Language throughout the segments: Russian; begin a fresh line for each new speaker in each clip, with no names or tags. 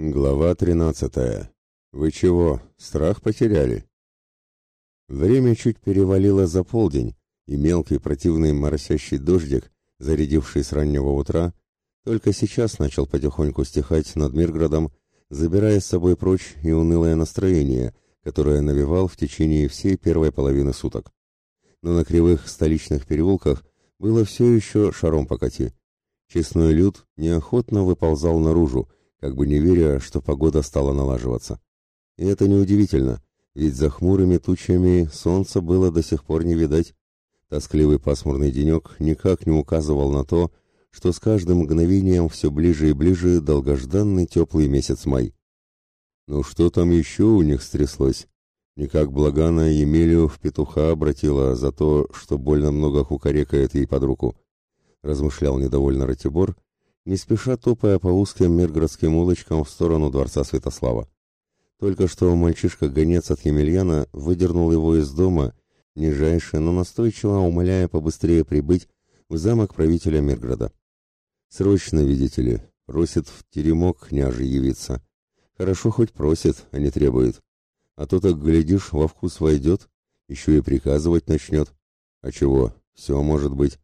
Глава тринадцатая. Вы чего, страх потеряли? Время чуть перевалило за полдень, и мелкий противный моросящий дождик, зарядивший с раннего утра, только сейчас начал потихоньку стихать над Мирградом, забирая с собой прочь и унылое настроение, которое навевал в течение всей первой половины суток. Но на кривых столичных переулках было все еще шаром покати. Честной люд неохотно выползал наружу, как бы не веря, что погода стала налаживаться. И это неудивительно, ведь за хмурыми тучами солнца было до сих пор не видать. Тоскливый пасмурный денек никак не указывал на то, что с каждым мгновением все ближе и ближе долгожданный теплый месяц май. Ну что там еще у них стряслось? Никак Благана Емелю в петуха обратила за то, что больно много кукарекает ей под руку. Размышлял недовольно Ратибор, не спеша топая по узким миргородским улочкам в сторону дворца Святослава. Только что мальчишка-гонец от Емельяна выдернул его из дома, нижайше, но настойчиво умоляя побыстрее прибыть в замок правителя Мирграда. Срочно, видите ли, просит в теремок княже явиться. Хорошо хоть просит, а не требует. А то так, глядишь, во вкус войдет, еще и приказывать начнет. А чего, все может быть.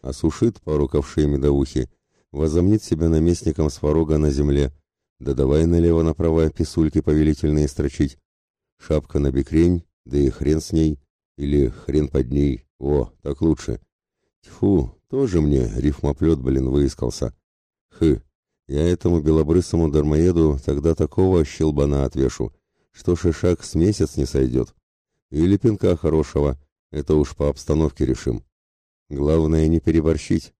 Осушит пару ковшей медовухи возомнит себя наместником сварога на земле, да давай налево-направо писульки повелительные строчить. Шапка на бекрень, да и хрен с ней, или хрен под ней, о, так лучше. Тьфу, тоже мне рифмоплет, блин, выискался. Хы, я этому белобрысому дармоеду тогда такого щелбана отвешу, что шишак с месяц не сойдет. Или пинка хорошего, это уж по обстановке решим. Главное не переборщить,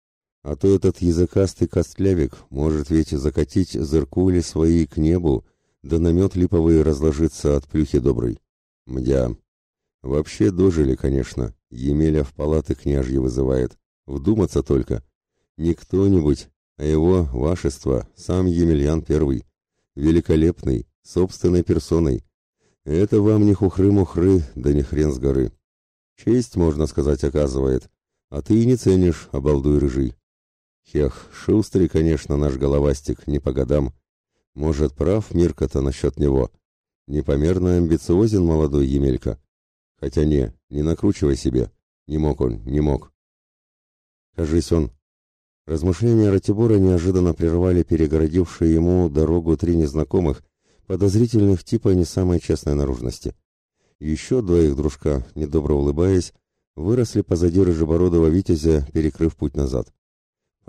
а то этот языкастый костлявик может ведь закатить зыркули свои к небу, да намет липовый разложится от плюхи доброй. Мдя. Вообще дожили, конечно. Емеля в палаты княжьи вызывает. Вдуматься только. Не кто-нибудь, а его вашество, сам Емельян Первый. Великолепный, собственной персоной. Это вам не хухры-мухры, да не хрен с горы. Честь, можно сказать, оказывает. А ты и не ценишь, обалдуй рыжий. Хех, шустрый, конечно, наш головастик, не по годам. Может, прав Мирка-то насчет него. Непомерно амбициозен молодой Емелька. Хотя не, не накручивай себе. Не мог он, не мог. Кажись он. Размышления Ратибора неожиданно прервали перегородившие ему дорогу три незнакомых, подозрительных типа не самой честной наружности. Еще два их дружка, недобро улыбаясь, выросли позади рыжебородого витязя, перекрыв путь назад.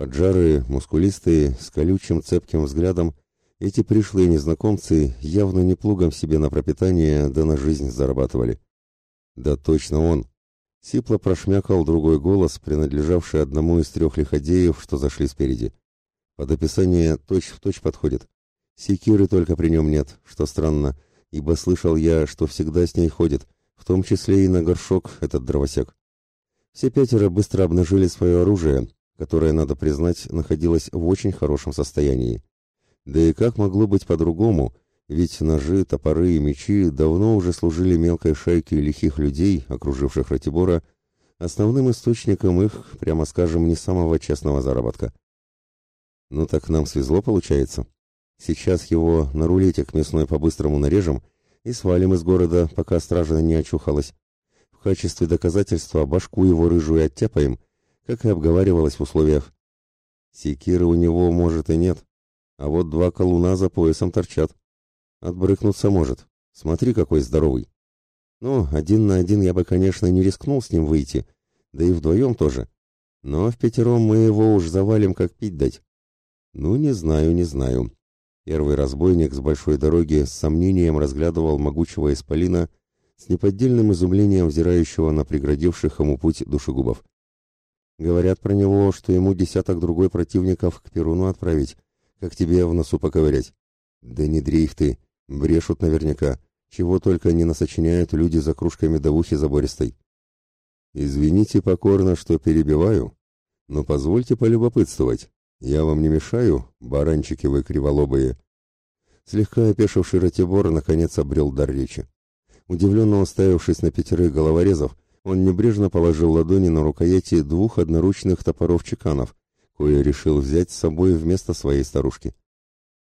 Поджарые, мускулистые, с колючим цепким взглядом, эти пришлые незнакомцы явно не плугом себе на пропитание да на жизнь зарабатывали. Да точно он. Сипло прошмякал другой голос, принадлежавший одному из трех лиходеев, что зашли спереди. Под описание точь-в-точь точь подходит. Секиры только при нем нет, что странно, ибо слышал я, что всегда с ней ходит, в том числе и на горшок этот дровосек. Все пятеро быстро обнажили свое оружие, которое, надо признать, находилось в очень хорошем состоянии. Да и как могло быть по-другому, ведь ножи, топоры и мечи давно уже служили мелкой шайке лихих людей, окруживших Ратибора, основным источником их, прямо скажем, не самого честного заработка. Ну так нам свезло, получается. Сейчас его на рулетик мясной по-быстрому нарежем и свалим из города, пока стража не очухалась. В качестве доказательства башку его рыжую оттяпаем — как и обговаривалось в условиях. Секиры у него, может, и нет, а вот два колуна за поясом торчат. Отбрыкнуться может. Смотри, какой здоровый. Ну, один на один я бы, конечно, не рискнул с ним выйти, да и вдвоем тоже. Но в пятером мы его уж завалим, как пить дать. Ну, не знаю, не знаю. Первый разбойник с большой дороги с сомнением разглядывал могучего исполина с неподдельным изумлением взирающего на преградивших ему путь душегубов. Говорят про него, что ему десяток другой противников к Перуну отправить, как тебе в носу поковырять. Да не дрейф ты, брешут наверняка. Чего только не насочиняют люди за кружками медовухи забористой. Извините покорно, что перебиваю, но позвольте полюбопытствовать. Я вам не мешаю, баранчики вы криволобые. Слегка опешивший Ратибор наконец обрел дар речи. Удивленно уставившись на пятерых головорезов, он небрежно положил ладони на рукояти двух одноручных топоров чеканов, кое решил взять с собой вместо своей старушки.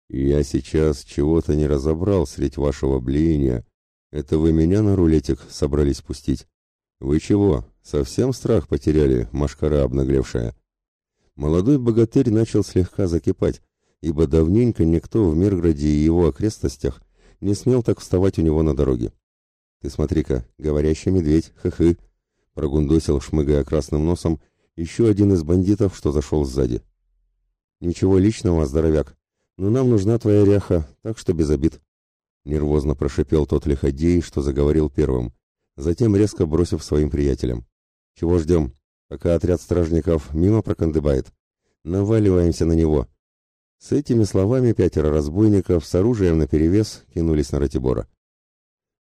Я сейчас чего-то не разобрал средь вашего блеяния. Это вы меня на рулетик собрались пустить? Вы чего, совсем страх потеряли, машкара обнаглевшая?» Молодой богатырь начал слегка закипать, ибо давненько никто в Мирграде и его окрестностях не смел так вставать у него на дороге. «Ты смотри-ка, говорящий медведь, хы-хы!» Прогундосил, шмыгая красным носом, еще один из бандитов, что зашел сзади. «Ничего личного, здоровяк, но нам нужна твоя ряха, так что без обид». Нервозно прошипел тот лиходей, что заговорил первым, затем резко бросив своим приятелям. «Чего ждем? Пока отряд стражников мимо прокандыбает. Наваливаемся на него». С этими словами пятеро разбойников с оружием наперевес кинулись на Ратибора.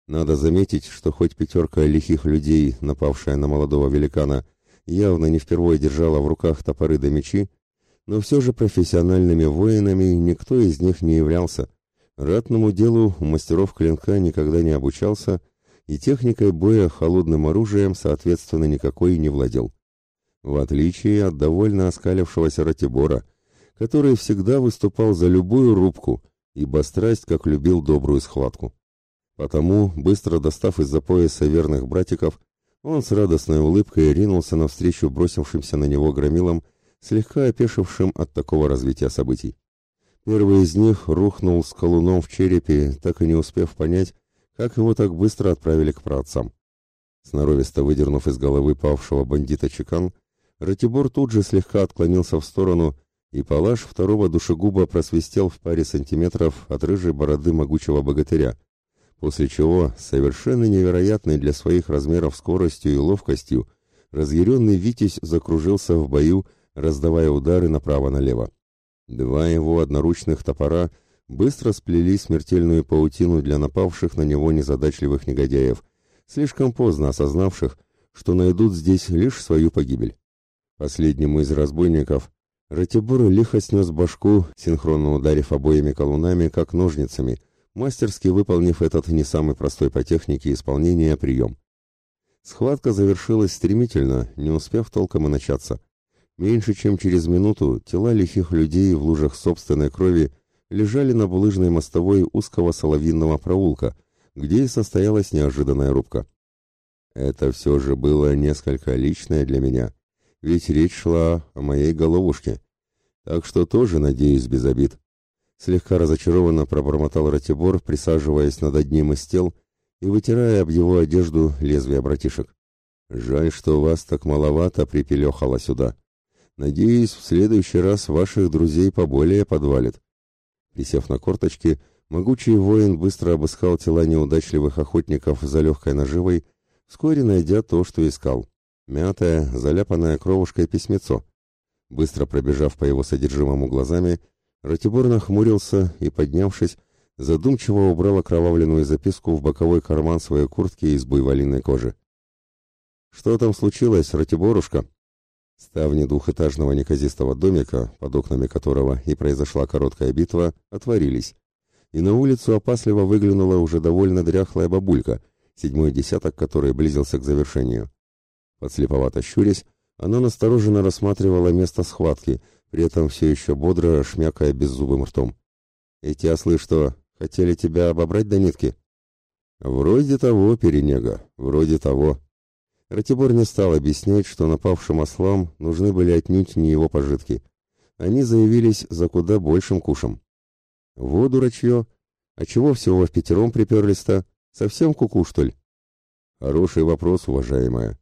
Надо заметить, что хоть пятерка лихих людей, напавшая на молодого великана, явно не впервые держала в руках топоры да мечи, но все же профессиональными воинами никто из них не являлся. Ратному делу мастеров клинка никогда не обучался, и техникой боя холодным оружием, соответственно, никакой не владел. В отличие от довольно оскалившегося Ратибора, который всегда выступал за любую рубку, ибо страсть как любил добрую схватку. Потому, быстро достав из-за пояса верных братиков, он с радостной улыбкой ринулся навстречу бросившимся на него громилам, слегка опешившим от такого развития событий. Первый из них рухнул с колуном в черепе, так и не успев понять, как его так быстро отправили к праотцам. Сноровисто выдернув из головы павшего бандита чекан, Ратибор тут же слегка отклонился в сторону, и палаш второго душегуба просвистел в паре сантиметров от рыжей бороды могучего богатыря, после чего, совершенно невероятный для своих размеров скоростью и ловкостью, разъяренный Витязь закружился в бою, раздавая удары направо-налево. Два его одноручных топора быстро сплели смертельную паутину для напавших на него незадачливых негодяев, слишком поздно осознавших, что найдут здесь лишь свою погибель. Последнему из разбойников Ратибур лихо снес башку, синхронно ударив обоими колунами, как ножницами, мастерски выполнив этот не самый простой по технике исполнения прием. Схватка завершилась стремительно, не успев толком и начаться. Меньше чем через минуту тела лихих людей в лужах собственной крови лежали на булыжной мостовой узкого соловинного проулка, где и состоялась неожиданная рубка. Это все же было несколько личное для меня, ведь речь шла о моей головушке, так что тоже, надеюсь, без обид. Слегка разочарованно пробормотал Ратибор, присаживаясь над одним из тел и вытирая об его одежду лезвие братишек. «Жаль, что вас так маловато припелехало сюда. Надеюсь, в следующий раз ваших друзей поболее подвалит». Присев на корточки, могучий воин быстро обыскал тела неудачливых охотников за легкой наживой, вскоре найдя то, что искал. Мятое, заляпанное кровушкой письмецо. Быстро пробежав по его содержимому глазами, Ратибор нахмурился и, поднявшись, задумчиво убрал окровавленную записку в боковой карман своей куртки из буйволиной кожи. «Что там случилось, Ратиборушка?» Ставни двухэтажного неказистого домика, под окнами которого и произошла короткая битва, отворились, и на улицу опасливо выглянула уже довольно дряхлая бабулька, седьмой десяток которой близился к завершению. Подслеповато щурясь, она настороженно рассматривала место схватки — при этом все еще бодро шмякая беззубым ртом. «Эти ослы что, хотели тебя обобрать до нитки?» «Вроде того, Перенега, вроде того». Ратибор не стал объяснять, что напавшим ослам нужны были отнюдь не его пожитки. Они заявились за куда большим кушем. «Во, дурачье! А чего всего в пятером приперлись-то? Совсем куку, -ку, что ли?» «Хороший вопрос, уважаемая.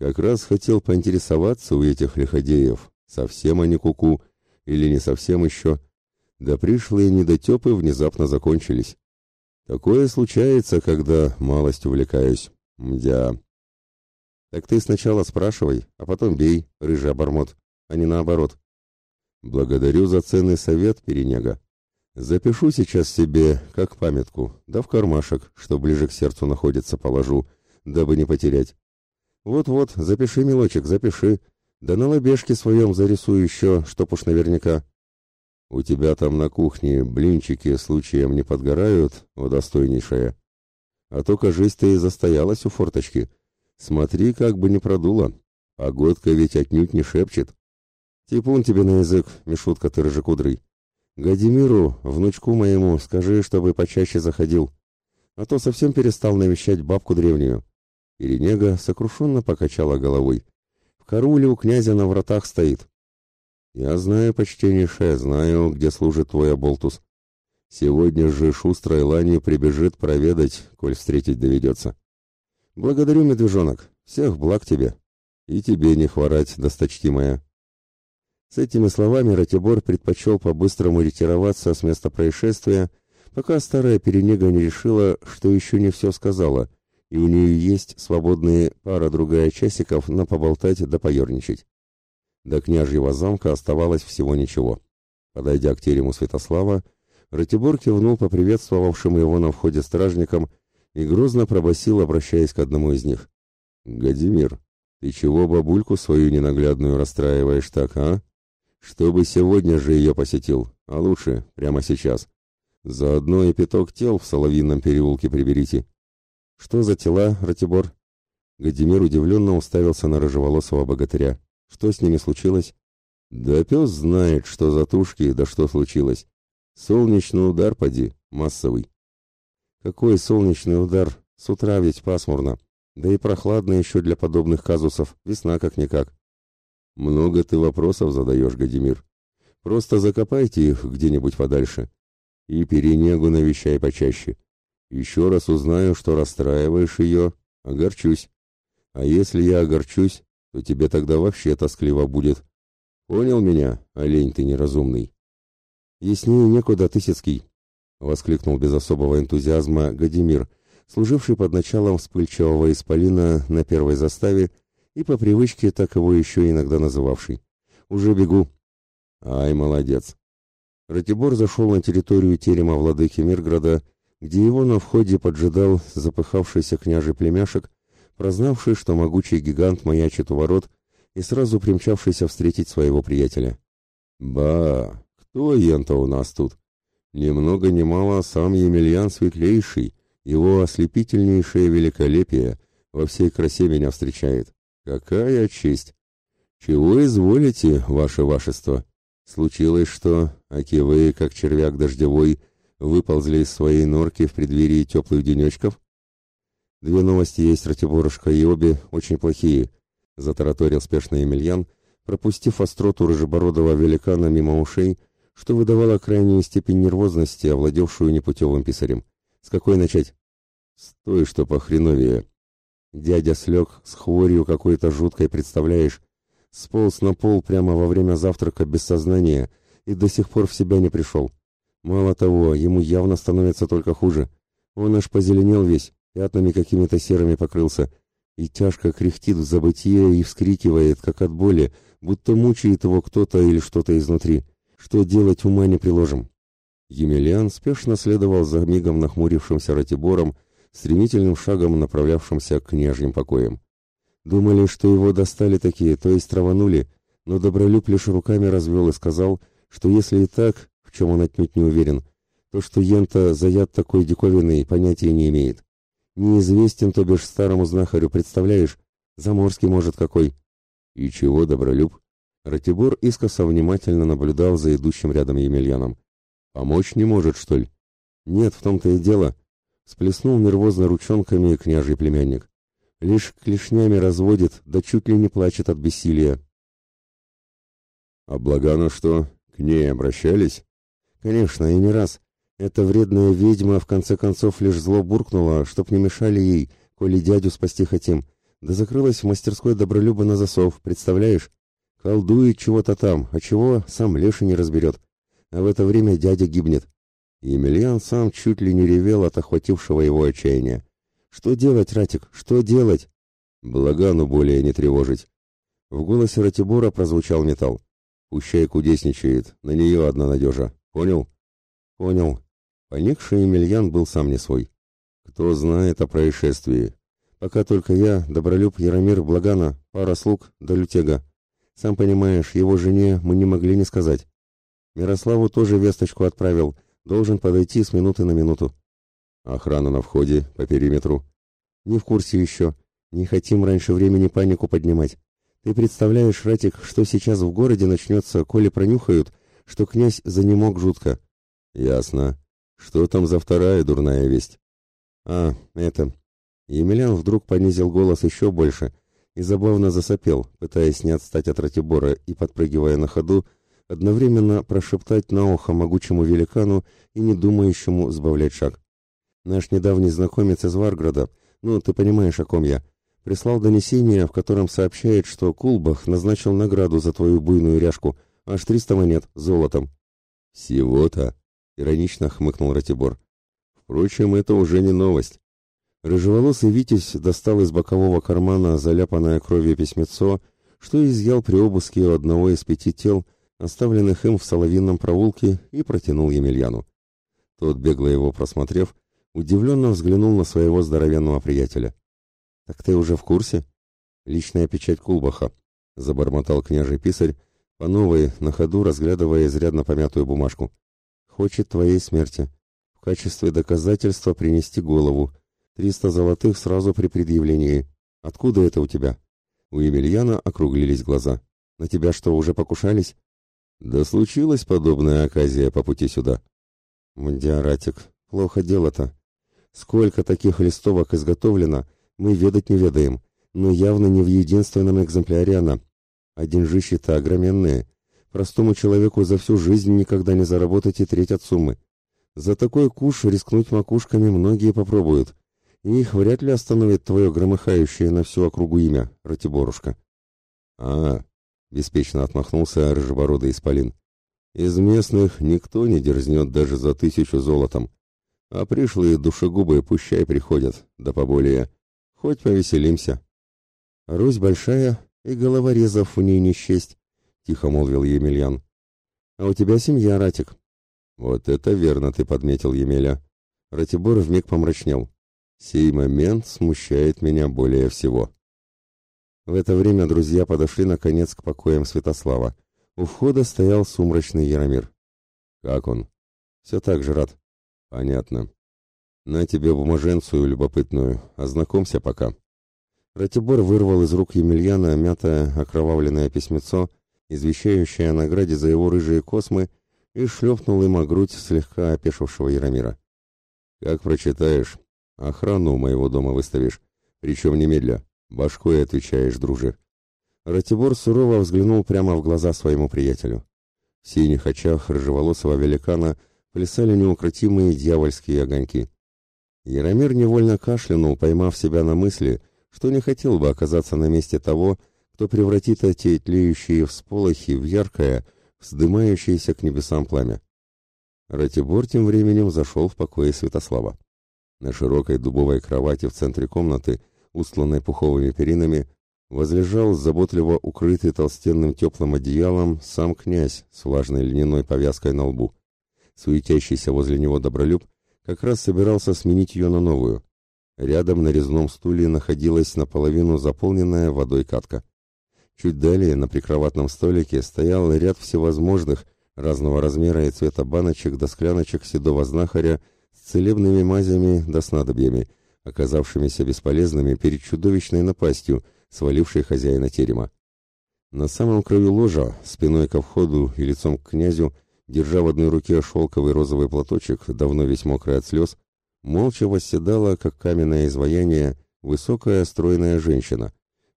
Как раз хотел поинтересоваться у этих лиходеев, Совсем они куку -ку, или не совсем еще. Да пришлые недотепы внезапно закончились. Такое случается, когда малость увлекаюсь. Мдя. Так ты сначала спрашивай, а потом бей, рыжий обормот, а не наоборот. Благодарю за ценный совет, Перенега. Запишу сейчас себе, как памятку, да в кармашек, что ближе к сердцу находится, положу, дабы не потерять. Вот-вот, запиши, милочек, запиши, да на лобешке своем зарисую еще, чтоб уж наверняка. У тебя там на кухне блинчики случаем не подгорают, о достойнейшая. А то, кажись, ты и застоялась у форточки. Смотри, как бы не продуло. Погодка ведь отнюдь не шепчет. Типун тебе на язык, Мишутка ты рыжекудрый. Гадимиру, внучку моему, скажи, чтобы почаще заходил. А то совсем перестал навещать бабку древнюю. Перенега сокрушенно покачала головой. В каруле у князя на вратах стоит. Я знаю, почтеннейшая, знаю, где служит твой оболтус. Сегодня же шустрой ланью прибежит проведать, коль встретить доведется. Благодарю, медвежонок, всех благ тебе. И тебе не хворать, досточтимая. С этими словами Ратибор предпочел по-быстрому ретироваться с места происшествия, пока старая перенега не решила, что еще не все сказала, и у нее есть свободные пара-другая часиков на поболтать да поерничать. До княжьего замка оставалось всего ничего. Подойдя к терему Святослава, Ратибор кивнул поприветствовавшим его на входе стражникам и грозно пробасил, обращаясь к одному из них. «Гадимир, ты чего бабульку свою ненаглядную расстраиваешь так, а? Чтобы сегодня же ее посетил, а лучше прямо сейчас. Заодно и пяток тел в Соловинном переулке приберите». «Что за тела, Ратибор?» Гадимир удивленно уставился на рыжеволосого богатыря. «Что с ними случилось?» «Да пес знает, что за тушки, да что случилось. Солнечный удар, поди, массовый. Какой солнечный удар? С утра ведь пасмурно. Да и прохладно еще для подобных казусов. Весна как-никак. Много ты вопросов задаешь, Гадимир. Просто закопайте их где-нибудь подальше. И перенегу навещай почаще. Еще раз узнаю, что расстраиваешь ее, огорчусь. А если я огорчусь, то тебе тогда вообще тоскливо будет. Понял меня, олень ты неразумный? «Яснее некуда, Тысяцкий!» — воскликнул без особого энтузиазма Гадимир, служивший под началом вспыльчивого исполина на первой заставе и по привычке так его еще иногда называвший. «Уже бегу!» «Ай, молодец!» Ратибор зашел на территорию терема владыки Мирграда, где его на входе поджидал запыхавшийся княжий племяшек, прознавший, что могучий гигант маячит у ворот и сразу примчавшийся встретить своего приятеля. «Ба! Кто ента у нас тут? Ни много ни мало сам Емельян Светлейший, его ослепительнейшее великолепие во всей красе меня встречает. Какая честь! Чего изволите, ваше вашество? Случилось что, аки вы, как червяк дождевой, выползли из своей норки в преддверии теплых денечков? Две новости есть, Ратиборушка, и обе очень плохие, затараторил спешно Емельян, пропустив остроту рыжебородого великана мимо ушей что выдавало крайнюю степень нервозности, овладевшую непутевым писарем. С какой начать? С той, что похреновее. Дядя слег с хворью какой-то жуткой, представляешь? Сполз на пол прямо во время завтрака без сознания и до сих пор в себя не пришел. Мало того, ему явно становится только хуже. Он аж позеленел весь, пятнами какими-то серыми покрылся, и тяжко кряхтит в забытие и вскрикивает, как от боли, будто мучает его кто-то или что-то изнутри. Что делать, ума не приложим. Емельян спешно следовал за мигом нахмурившимся Ратибором, стремительным шагом направлявшимся к княжьим покоям. Думали, что его достали такие, то есть траванули, но Добролюб лишь руками развел и сказал, что если и так, в чем он отнюдь не уверен, то что Ента заяд такой диковинный понятия не имеет. Неизвестен, то бишь старому знахарю, представляешь? Заморский может какой. И чего, Добролюб? Ратибор искоса внимательно наблюдал за идущим рядом Емельяном. «Помочь не может, что ли?» «Нет, в том-то и дело», — сплеснул нервозно ручонками княжий племянник. «Лишь клешнями разводит, да чуть ли не плачет от бессилия». «А Благану что, к ней обращались?» «Конечно, и не раз. Эта вредная ведьма в конце концов лишь зло буркнула, чтоб не мешали ей, коли дядю спасти хотим. Да закрылась в мастерской добролюба на засов, представляешь? Колдует чего-то там, а чего сам Леша не разберет. А в это время дядя гибнет. Емельян сам чуть ли не ревел от охватившего его отчаяния. «Что делать, Ратик, что делать?» «Благану более не тревожить». В голосе Ратибора прозвучал металл. «Пущай кудесничает, на нее одна надежа. Понял?» «Понял». Поникший Емельян был сам не свой. «Кто знает о происшествии? Пока только я, Добролюб, Яромир, Благана, пара слуг да лютега. Сам понимаешь, его жене мы не могли не сказать. Мирославу тоже весточку отправил, должен подойти с минуты на минуту. Охрана на входе, по периметру. Не в курсе еще. Не хотим раньше времени панику поднимать. Ты представляешь, Ратик, что сейчас в городе начнется, коли пронюхают, что князь занемог жутко. Ясно. Что там за вторая дурная весть? А, это... Емельян вдруг понизил голос еще больше и забавно засопел, пытаясь не отстать от Ратибора и, подпрыгивая на ходу, одновременно прошептать на ухо могучему великану и не думающему сбавлять шаг. Наш недавний знакомец из Варграда, ну, ты понимаешь, о ком я, прислал донесение, в котором сообщает, что Кулбах назначил награду за твою буйную ряжку, аж триста монет, золотом. «Всего-то?» — иронично хмыкнул Ратибор. «Впрочем, это уже не новость. Рыжеволосый Витязь достал из бокового кармана заляпанное кровью письмецо, что изъял при обыске у одного из пяти тел, оставленных им в Соловинном проулке, и протянул Емельяну. Тот, бегло его просмотрев, удивленно взглянул на своего здоровенного приятеля. «Так ты уже в курсе?» «Личная печать Кулбаха», — забормотал княжий писарь, по новой, на ходу разглядывая изрядно помятую бумажку. «Хочет твоей смерти. В качестве доказательства принести голову, Триста золотых сразу при предъявлении. Откуда это у тебя? У Емельяна округлились глаза. На тебя что, уже покушались? Да случилась подобная оказия по пути сюда. Мундиаратик, плохо дело-то. Сколько таких листовок изготовлено, мы ведать не ведаем, но явно не в единственном экземпляре она. А деньжищи-то огроменные. Простому человеку за всю жизнь никогда не заработать и треть от суммы. За такой куш рискнуть макушками многие попробуют, и их вряд ли остановит твое громыхающее на всю округу имя, Ратиборушка. А, беспечно отмахнулся рыжебородый исполин. Из местных никто не дерзнет даже за тысячу золотом. А пришлые душегубы пущай приходят, да поболее. Хоть повеселимся. Русь большая, и головорезов в ней не счесть, тихо молвил Емельян. А у тебя семья, Ратик. Вот это верно ты подметил, Емеля. Ратибор вмиг помрачнел. Сей момент смущает меня более всего. В это время друзья подошли наконец к покоям Святослава. У входа стоял сумрачный Яромир. Как он? Все так же рад. Понятно. На тебе бумаженцию любопытную. Ознакомься пока. Ратибор вырвал из рук Емельяна мятое окровавленное письмецо, извещающее о награде за его рыжие космы, и шлепнул им о грудь слегка опешившего Яромира. «Как прочитаешь, Охрану у моего дома выставишь, причем немедля. Башкой отвечаешь, друже. Ратибор сурово взглянул прямо в глаза своему приятелю. В синих очах рыжеволосого великана плясали неукротимые дьявольские огоньки. Яромир невольно кашлянул, поймав себя на мысли, что не хотел бы оказаться на месте того, кто превратит эти тлеющие всполохи в яркое, вздымающееся к небесам пламя. Ратибор тем временем зашел в покое Святослава. На широкой дубовой кровати в центре комнаты, устланной пуховыми перинами, возлежал заботливо укрытый толстенным теплым одеялом сам князь с влажной льняной повязкой на лбу. Суетящийся возле него добролюб как раз собирался сменить ее на новую. Рядом на резном стуле находилась наполовину заполненная водой катка. Чуть далее на прикроватном столике стоял ряд всевозможных, разного размера и цвета баночек до скляночек седого знахаря целебными мазями да снадобьями, оказавшимися бесполезными перед чудовищной напастью, свалившей хозяина терема. На самом краю ложа, спиной ко входу и лицом к князю, держа в одной руке шелковый розовый платочек, давно весь мокрый от слез, молча восседала, как каменное изваяние, высокая стройная женщина.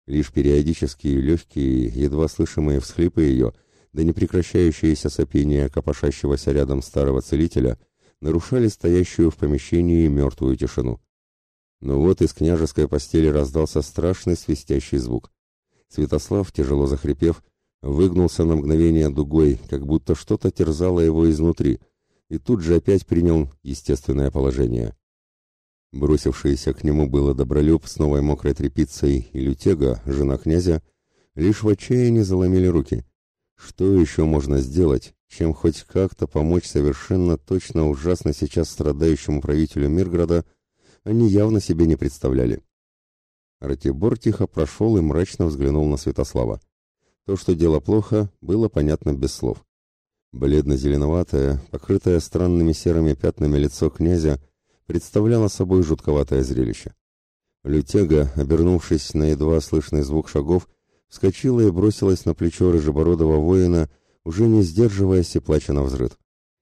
Лишь периодические легкие, едва слышимые всхлипы ее, да непрекращающееся сопение копошащегося рядом старого целителя — нарушали стоящую в помещении мертвую тишину. Но вот из княжеской постели раздался страшный свистящий звук. Святослав, тяжело захрипев, выгнулся на мгновение дугой, как будто что-то терзало его изнутри, и тут же опять принял естественное положение. Бросившиеся к нему было Добролюб с новой мокрой тряпицей и Лютега, жена князя, лишь в отчаянии заломили руки. Что еще можно сделать, чем хоть как-то помочь совершенно точно ужасно сейчас страдающему правителю Мирграда, они явно себе не представляли. Ратибор тихо прошел и мрачно взглянул на Святослава. То, что дело плохо, было понятно без слов. Бледно-зеленоватое, покрытое странными серыми пятнами лицо князя представляло собой жутковатое зрелище. Лютега, обернувшись на едва слышный звук шагов, вскочила и бросилась на плечо рыжебородого воина, уже не сдерживаясь и плача на взрыд.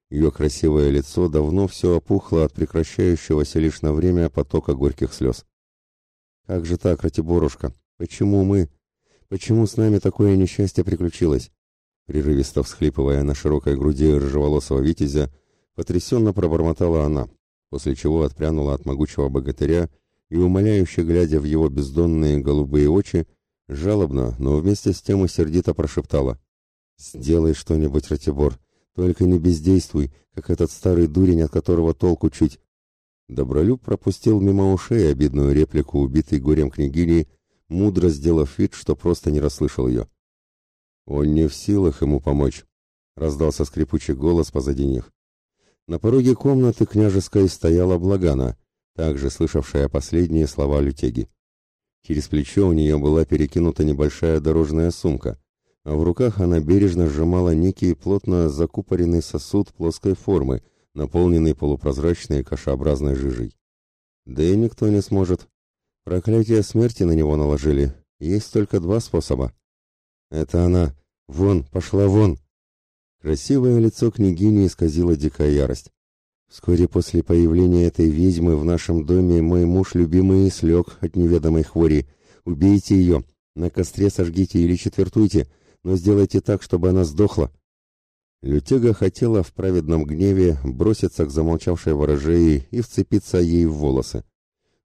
Ее красивое лицо давно все опухло от прекращающегося лишь на время потока горьких слез. «Как же так, Ратиборушка? Почему мы? Почему с нами такое несчастье приключилось?» Прерывисто всхлипывая на широкой груди рыжеволосого витязя, потрясенно пробормотала она, после чего отпрянула от могучего богатыря и, умоляюще глядя в его бездонные голубые очи, жалобно, но вместе с тем и сердито прошептала. «Сделай что-нибудь, Ратибор, только не бездействуй, как этот старый дурень, от которого толку чуть. Добролюб пропустил мимо ушей обидную реплику убитой горем княгини, мудро сделав вид, что просто не расслышал ее. «Он не в силах ему помочь», — раздался скрипучий голос позади них. На пороге комнаты княжеской стояла Благана, также слышавшая последние слова Лютеги. Через плечо у нее была перекинута небольшая дорожная сумка а в руках она бережно сжимала некий плотно закупоренный сосуд плоской формы, наполненный полупрозрачной кашеобразной жижей. Да и никто не сможет. Проклятие смерти на него наложили. Есть только два способа. Это она. Вон, пошла вон. Красивое лицо княгини исказило дикая ярость. Вскоре после появления этой ведьмы в нашем доме мой муж любимый слег от неведомой хвори. Убейте ее, на костре сожгите или четвертуйте, но сделайте так, чтобы она сдохла. Лютега хотела в праведном гневе броситься к замолчавшей ворожее и вцепиться ей в волосы.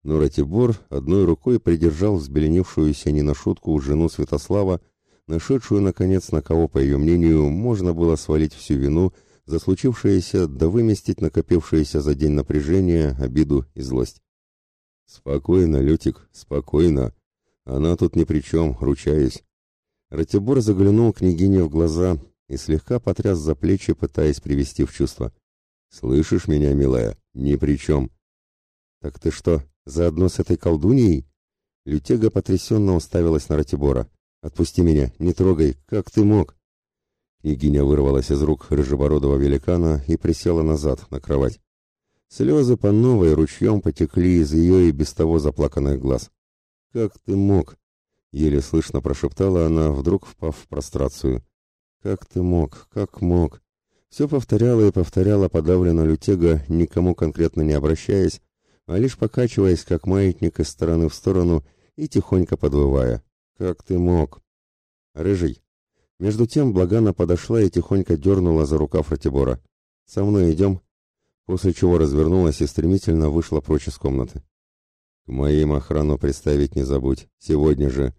Но Ратибор одной рукой придержал взбеленившуюся не на шутку жену Святослава, нашедшую, наконец, на кого, по ее мнению, можно было свалить всю вину за случившееся, да выместить накопившееся за день напряжение, обиду и злость. «Спокойно, Лютик, спокойно. Она тут ни при чем, ручаюсь. Ратибор заглянул княгине в глаза и слегка потряс за плечи, пытаясь привести в чувство. «Слышишь меня, милая? Ни при чем». «Так ты что, заодно с этой колдуньей?» Лютега потрясенно уставилась на Ратибора. «Отпусти меня, не трогай, как ты мог?» Княгиня вырвалась из рук рыжебородого великана и присела назад, на кровать. Слезы по новой ручьем потекли из ее и без того заплаканных глаз. «Как ты мог?» Еле слышно прошептала она, вдруг впав в прострацию. «Как ты мог? Как мог?» Все повторяла и повторяла подавленно Лютега, никому конкретно не обращаясь, а лишь покачиваясь, как маятник из стороны в сторону и тихонько подвывая. «Как ты мог?» «Рыжий!» Между тем Благана подошла и тихонько дернула за рукав Ратибора. «Со мной идем?» После чего развернулась и стремительно вышла прочь из комнаты. «К моим охрану представить не забудь. Сегодня же!»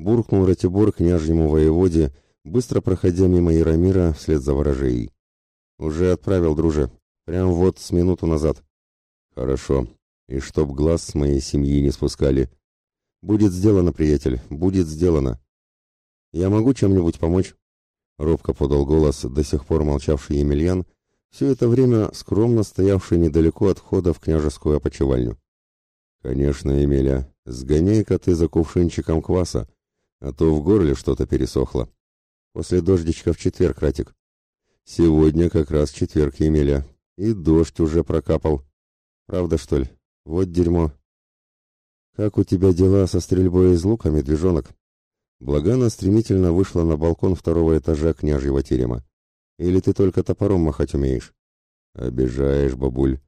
буркнул Ратибор княжьему воеводе, быстро проходя мимо Яромира вслед за ворожеей. «Уже отправил, друже. Прям вот с минуту назад». «Хорошо. И чтоб глаз с моей семьи не спускали. Будет сделано, приятель, будет сделано». «Я могу чем-нибудь помочь?» Робко подал голос до сих пор молчавший Емельян, все это время скромно стоявший недалеко от входа в княжескую опочивальню. «Конечно, Емеля, сгоняй-ка ты за кувшинчиком кваса, а то в горле что-то пересохло. После дождичка в четверг, Ратик. Сегодня как раз четверг, Емеля, и дождь уже прокапал. Правда, что ли? Вот дерьмо. Как у тебя дела со стрельбой из лука, медвежонок? Благана стремительно вышла на балкон второго этажа княжьего терема. Или ты только топором махать умеешь? Обижаешь, бабуль.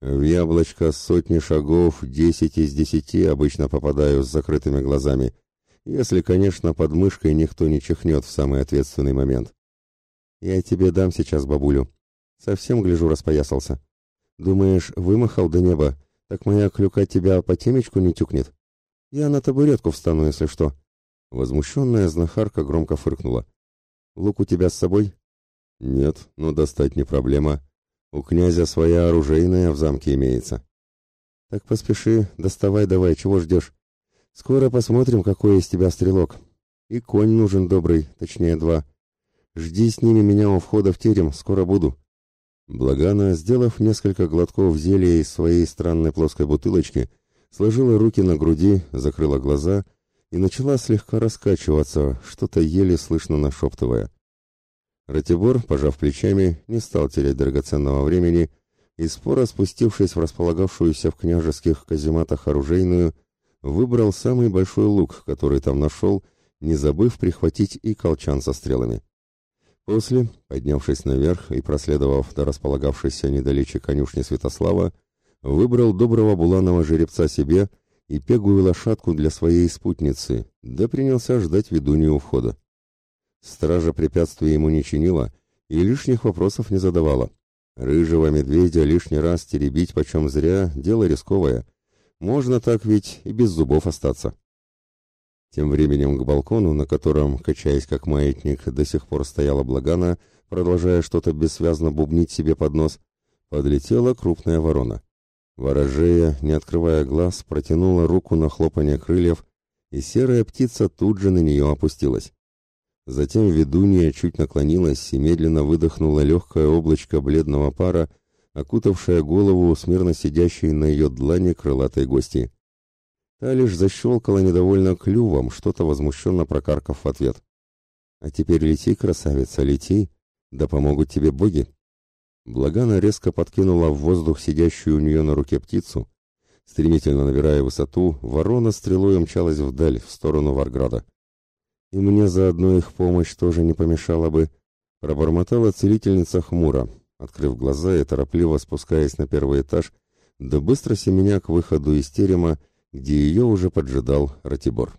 В яблочко сотни шагов, десять из десяти обычно попадаю с закрытыми глазами — если, конечно, под мышкой никто не чихнет в самый ответственный момент. Я тебе дам сейчас бабулю. Совсем, гляжу, распоясался. Думаешь, вымахал до неба, так моя клюка тебя по темечку не тюкнет? Я на табуретку встану, если что. Возмущенная знахарка громко фыркнула. Лук у тебя с собой? Нет, но достать не проблема. У князя своя оружейная в замке имеется. Так поспеши, доставай давай, чего ждешь? Скоро посмотрим, какой из тебя стрелок. И конь нужен добрый, точнее два. Жди с ними меня у входа в терем, скоро буду. Благана, сделав несколько глотков зелья из своей странной плоской бутылочки, сложила руки на груди, закрыла глаза и начала слегка раскачиваться, что-то еле слышно нашептывая. Ратибор, пожав плечами, не стал терять драгоценного времени и, споро спустившись в располагавшуюся в княжеских казематах оружейную, выбрал самый большой лук, который там нашел, не забыв прихватить и колчан со стрелами. После, поднявшись наверх и проследовав до располагавшейся недалече конюшни Святослава, выбрал доброго буланого жеребца себе и пегую лошадку для своей спутницы, да принялся ждать ведунью у входа. Стража препятствий ему не чинила и лишних вопросов не задавала. Рыжего медведя лишний раз теребить почем зря — дело рисковое. Можно так ведь и без зубов остаться. Тем временем к балкону, на котором, качаясь как маятник, до сих пор стояла Благана, продолжая что-то бессвязно бубнить себе под нос, подлетела крупная ворона. Ворожея, не открывая глаз, протянула руку на хлопанье крыльев, и серая птица тут же на нее опустилась. Затем ведунья чуть наклонилась и медленно выдохнула легкое облачко бледного пара, окутавшее голову смирно сидящей на ее длани крылатой гости. Та лишь защелкала недовольно клювом, что-то возмущенно прокаркав в ответ. «А теперь лети, красавица, лети, да помогут тебе боги!» Благана резко подкинула в воздух сидящую у нее на руке птицу. Стремительно набирая высоту, ворона стрелой умчалась вдаль, в сторону Варграда. «И мне заодно их помощь тоже не помешала бы», — пробормотала целительница хмуро, открыв глаза и торопливо спускаясь на первый этаж, да быстро семеня к выходу из терема, где ее уже поджидал Ратибор.